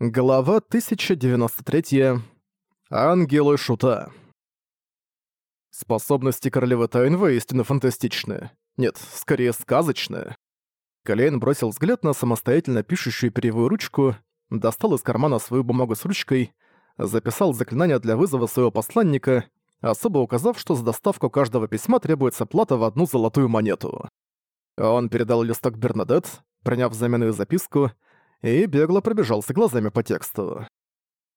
Глава 1093. Ангелы Шута. Способности Королевы Тайн воистину фантастичны. Нет, скорее сказочны. Колейн бросил взгляд на самостоятельно пишущую перьевую ручку, достал из кармана свою бумагу с ручкой, записал заклинание для вызова своего посланника, особо указав, что за доставку каждого письма требуется плата в одну золотую монету. Он передал листок Бернадет, приняв взамен её записку — и бегло пробежался глазами по тексту.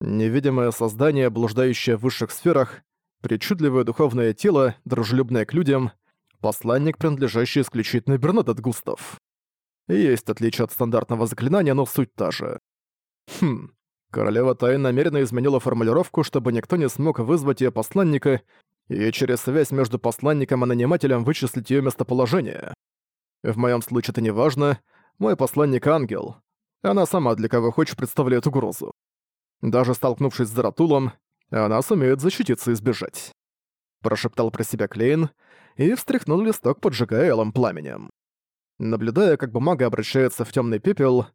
Невидимое создание, блуждающее в высших сферах, причудливое духовное тело, дружелюбное к людям, посланник, принадлежащий исключительно Бернадет Густав. Есть отличие от стандартного заклинания, но суть та же. Хм. Королева Тайн намеренно изменила формулировку, чтобы никто не смог вызвать ее посланника и через связь между посланником и нанимателем вычислить ее местоположение. В моем случае это не важно, мой посланник — ангел, она сама для кого хочешь представляет угрозу. Даже столкнувшись с Заратулом, она сумеет защититься и сбежать. Прошептал про себя Клейн и встряхнул листок, поджигая элом пламенем. Наблюдая, как бумага обращается в темный пепел,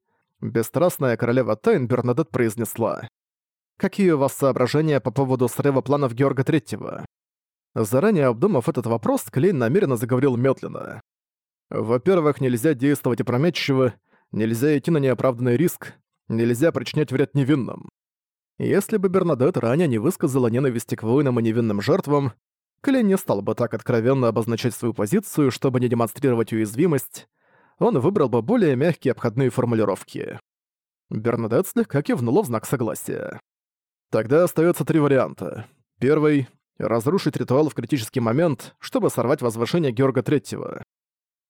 бесстрастная королева Тайн Бернадет произнесла. «Какие у вас соображения по поводу срыва планов Георга Третьего?» Заранее обдумав этот вопрос, Клейн намеренно заговорил медленно. «Во-первых, нельзя действовать опрометчиво, Нельзя идти на неоправданный риск, нельзя причинять вред невинным. Если бы Бернадет ранее не высказала ненависти к воинам и невинным жертвам, Клен не стал бы так откровенно обозначать свою позицию, чтобы не демонстрировать уязвимость, он выбрал бы более мягкие обходные формулировки. Бернадет слегка кивнула в знак согласия. Тогда остается три варианта. Первый — разрушить ритуал в критический момент, чтобы сорвать возвышение Георга Третьего.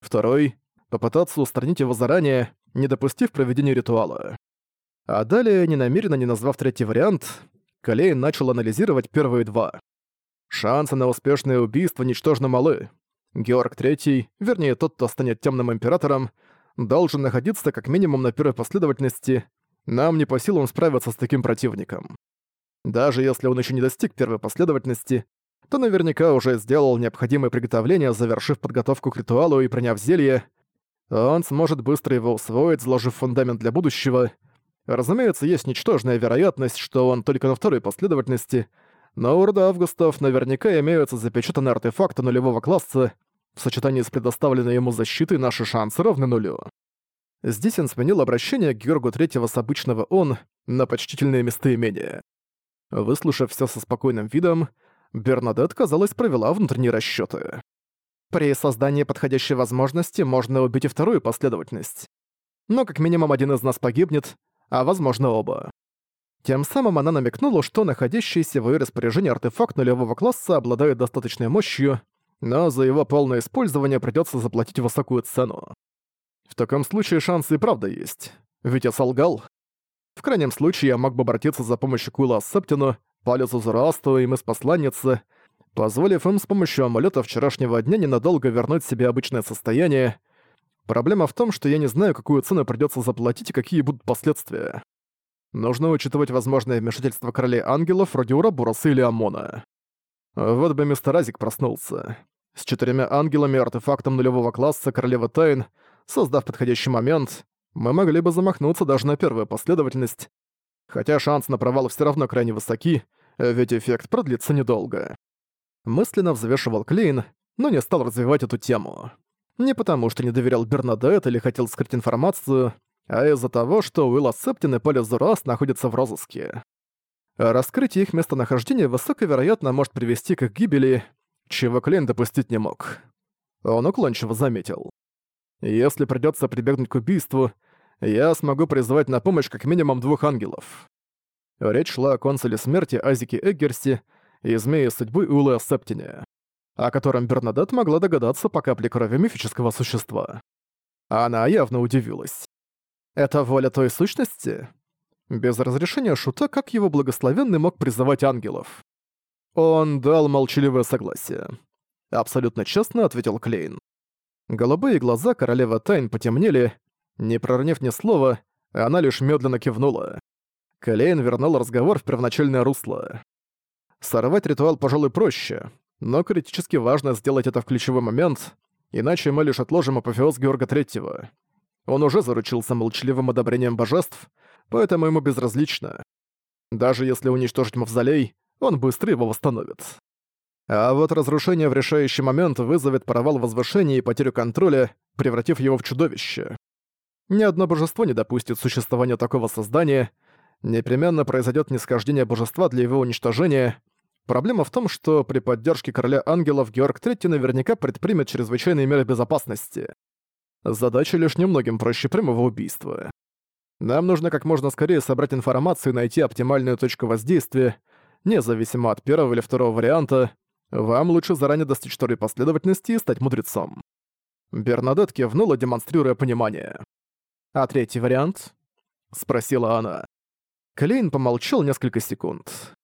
Второй попытаться устранить его заранее, не допустив проведения ритуала. А далее, ненамеренно не назвав третий вариант, Калейн начал анализировать первые два. Шансы на успешное убийство ничтожно малы. Георг Третий, вернее тот, кто станет темным императором, должен находиться как минимум на первой последовательности, нам не по силам справиться с таким противником. Даже если он еще не достиг первой последовательности, то наверняка уже сделал необходимые приготовления, завершив подготовку к ритуалу и приняв зелье, он сможет быстро его усвоить, заложив фундамент для будущего. Разумеется, есть ничтожная вероятность, что он только на второй последовательности, но у рода Августов наверняка имеются запечатанные артефакты нулевого класса, в сочетании с предоставленной ему защитой наши шансы равны нулю. Здесь он сменил обращение к Георгу Третьего с обычного «он» на почтительное местоимение. Выслушав все со спокойным видом, Бернадет, казалось, провела внутренние расчеты. При создании подходящей возможности можно убить и вторую последовательность. Но как минимум один из нас погибнет, а возможно оба. Тем самым она намекнула, что находящийся в ее распоряжении артефакт нулевого класса обладает достаточной мощью, но за его полное использование придется заплатить высокую цену. В таком случае шансы и правда есть. Ведь я солгал. В крайнем случае я мог бы обратиться за помощью Куила Септину, Палецу Зороасту и мы с посланницы — позволив им с помощью амулета вчерашнего дня ненадолго вернуть себе обычное состояние. Проблема в том, что я не знаю, какую цену придется заплатить и какие будут последствия. Нужно учитывать возможное вмешательство королей ангелов вроде Урабураса или Амона. Вот бы мистер Азик проснулся. С четырьмя ангелами и артефактом нулевого класса Королевы Тайн, создав подходящий момент, мы могли бы замахнуться даже на первую последовательность, хотя шанс на провал все равно крайне высоки, ведь эффект продлится недолго мысленно взвешивал Клейн, но не стал развивать эту тему. Не потому, что не доверял Бернадет или хотел скрыть информацию, а из-за того, что Уилла Септин и Поля Зурас находятся в розыске. Раскрытие их местонахождения высоковероятно может привести к их гибели, чего Клейн допустить не мог. Он уклончиво заметил. «Если придётся прибегнуть к убийству, я смогу призвать на помощь как минимум двух ангелов». Речь шла о консуле смерти Азики Эггерси и змеи судьбы Улы о Септине, о котором Бернадет могла догадаться по капле крови мифического существа. Она явно удивилась. «Это воля той сущности?» Без разрешения Шута, как его благословенный мог призывать ангелов? Он дал молчаливое согласие. Абсолютно честно ответил Клейн. Голубые глаза королевы Тайн потемнели. Не проронив ни слова, она лишь медленно кивнула. Клейн вернул разговор в первоначальное русло. Сорвать ритуал, пожалуй, проще, но критически важно сделать это в ключевой момент, иначе мы лишь отложим апофеоз Георга Третьего. Он уже заручился молчаливым одобрением божеств, поэтому ему безразлично. Даже если уничтожить мавзолей, он быстро его восстановит. А вот разрушение в решающий момент вызовет провал возвышения и потерю контроля, превратив его в чудовище. Ни одно божество не допустит существования такого создания, непременно произойдет нисхождение божества для его уничтожения, Проблема в том, что при поддержке короля ангелов Георг III наверняка предпримет чрезвычайные меры безопасности. Задача лишь немногим проще прямого убийства. Нам нужно как можно скорее собрать информацию и найти оптимальную точку воздействия, независимо от первого или второго варианта, вам лучше заранее достичь второй последовательности и стать мудрецом. Бернадет кивнула, демонстрируя понимание. «А третий вариант?» — спросила она. Клейн помолчал несколько секунд.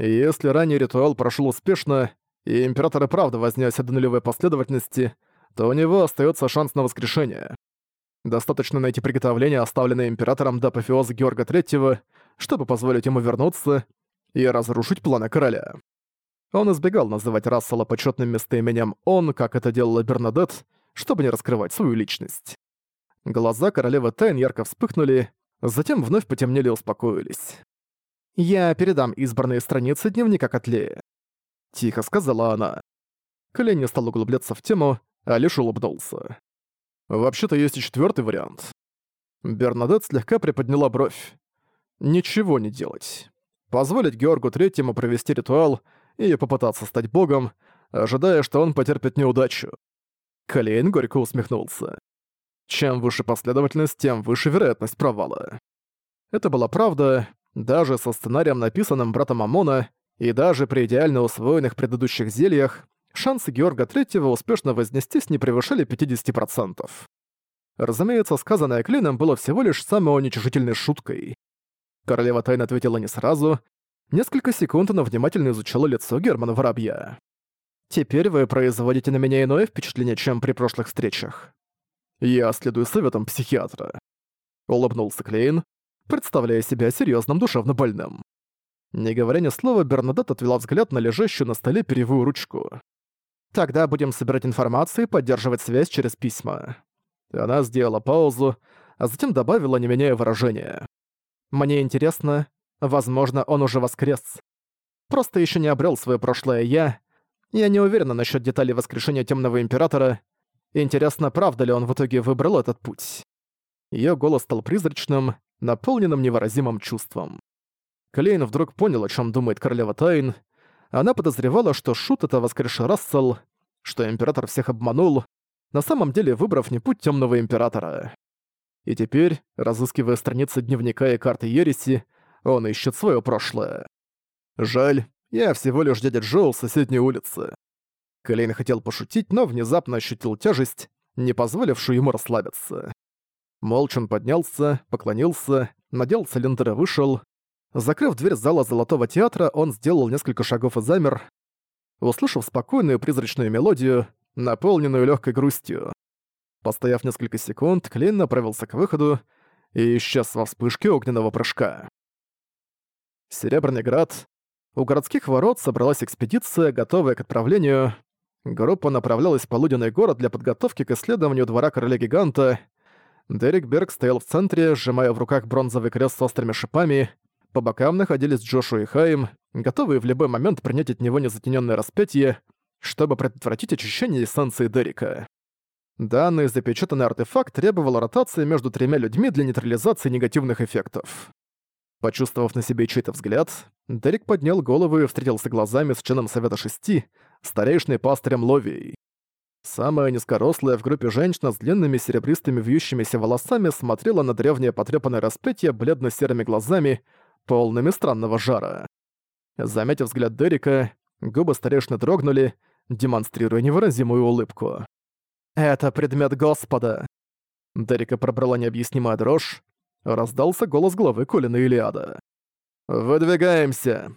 Если ранее ритуал прошел успешно, и Император и правда вознесся до нулевой последовательности, то у него остается шанс на воскрешение. Достаточно найти приготовления, оставленные Императором до апофеоза Георга III, чтобы позволить ему вернуться и разрушить планы короля. Он избегал называть Рассела почетным местоимением «он», как это делала Бернадет, чтобы не раскрывать свою личность. Глаза королевы Тайн ярко вспыхнули, затем вновь потемнели и успокоились. Я передам избранные страницы дневника Котле. Тихо сказала она. Клей не стал углубляться в тему, а лишь улыбнулся. Вообще-то есть и четвертый вариант. Бернадет слегка приподняла бровь. Ничего не делать. Позволить Георгу Третьему провести ритуал и попытаться стать богом, ожидая, что он потерпит неудачу. Клейн горько усмехнулся. Чем выше последовательность, тем выше вероятность провала. Это была правда, даже со сценарием, написанным братом Амона, и даже при идеально усвоенных предыдущих зельях, шансы Георга Третьего успешно вознестись не превышали 50%. Разумеется, сказанное Клином было всего лишь самой самоуничижительной шуткой. Королева Тайн ответила не сразу. Несколько секунд она внимательно изучала лицо Германа Воробья. «Теперь вы производите на меня иное впечатление, чем при прошлых встречах». «Я следую советам психиатра», — улыбнулся Клейн, представляя себя серьезным душевно больным. Не говоря ни слова, Бернадет отвела взгляд на лежащую на столе перьевую ручку. «Тогда будем собирать информацию и поддерживать связь через письма». Она сделала паузу, а затем добавила, не меняя выражения. «Мне интересно, возможно, он уже воскрес. Просто еще не обрел свое прошлое «я». Я не уверена насчет деталей воскрешения Темного Императора. Интересно, правда ли он в итоге выбрал этот путь?» Её голос стал призрачным, наполненным невыразимым чувством. Клейн вдруг понял, о чём думает королева Тайн. Она подозревала, что Шут — это воскреши Рассел, что император всех обманул, на самом деле выбрав не путь Тёмного Императора. И теперь, разыскивая страницы дневника и карты Ереси, он ищет своё прошлое. Жаль, я всего лишь дядя Джоу с соседней улицы. Клейн хотел пошутить, но внезапно ощутил тяжесть, не позволившую ему расслабиться. Молча он поднялся, поклонился, надел цилиндр и вышел. Закрыв дверь зала Золотого театра, он сделал несколько шагов и замер, услышав спокойную призрачную мелодию, наполненную легкой грустью. Постояв несколько секунд, Клейн направился к выходу и исчез во вспышке огненного прыжка. Серебряный град. У городских ворот собралась экспедиция, готовая к отправлению. Группа направлялась в полуденный город для подготовки к исследованию двора короля-гиганта, Дерек Берг стоял в центре, сжимая в руках бронзовый крест с острыми шипами. По бокам находились Джошу и Хайм, готовые в любой момент принять от него незатенённое распятие, чтобы предотвратить очищение эссенции Дерека. Данный запечатанный артефакт требовал ротации между тремя людьми для нейтрализации негативных эффектов. Почувствовав на себе чей-то взгляд, Дерек поднял голову и встретился глазами с членом Совета Шести, старейшиной пастырем Ловией. Самая низкорослая в группе женщина с длинными серебристыми вьющимися волосами смотрела на древнее потрепанное распятие бледно-серыми глазами, полными странного жара. Заметив взгляд Дерека, губы старешны дрогнули, демонстрируя невыразимую улыбку. «Это предмет Господа!» Дерека пробрала необъяснимая дрожь. Раздался голос главы Колина Илиада. «Выдвигаемся!»